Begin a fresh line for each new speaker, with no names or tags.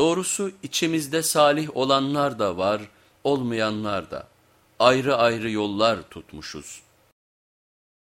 Doğrusu içimizde salih olanlar da var, olmayanlar da. Ayrı ayrı yollar tutmuşuz.''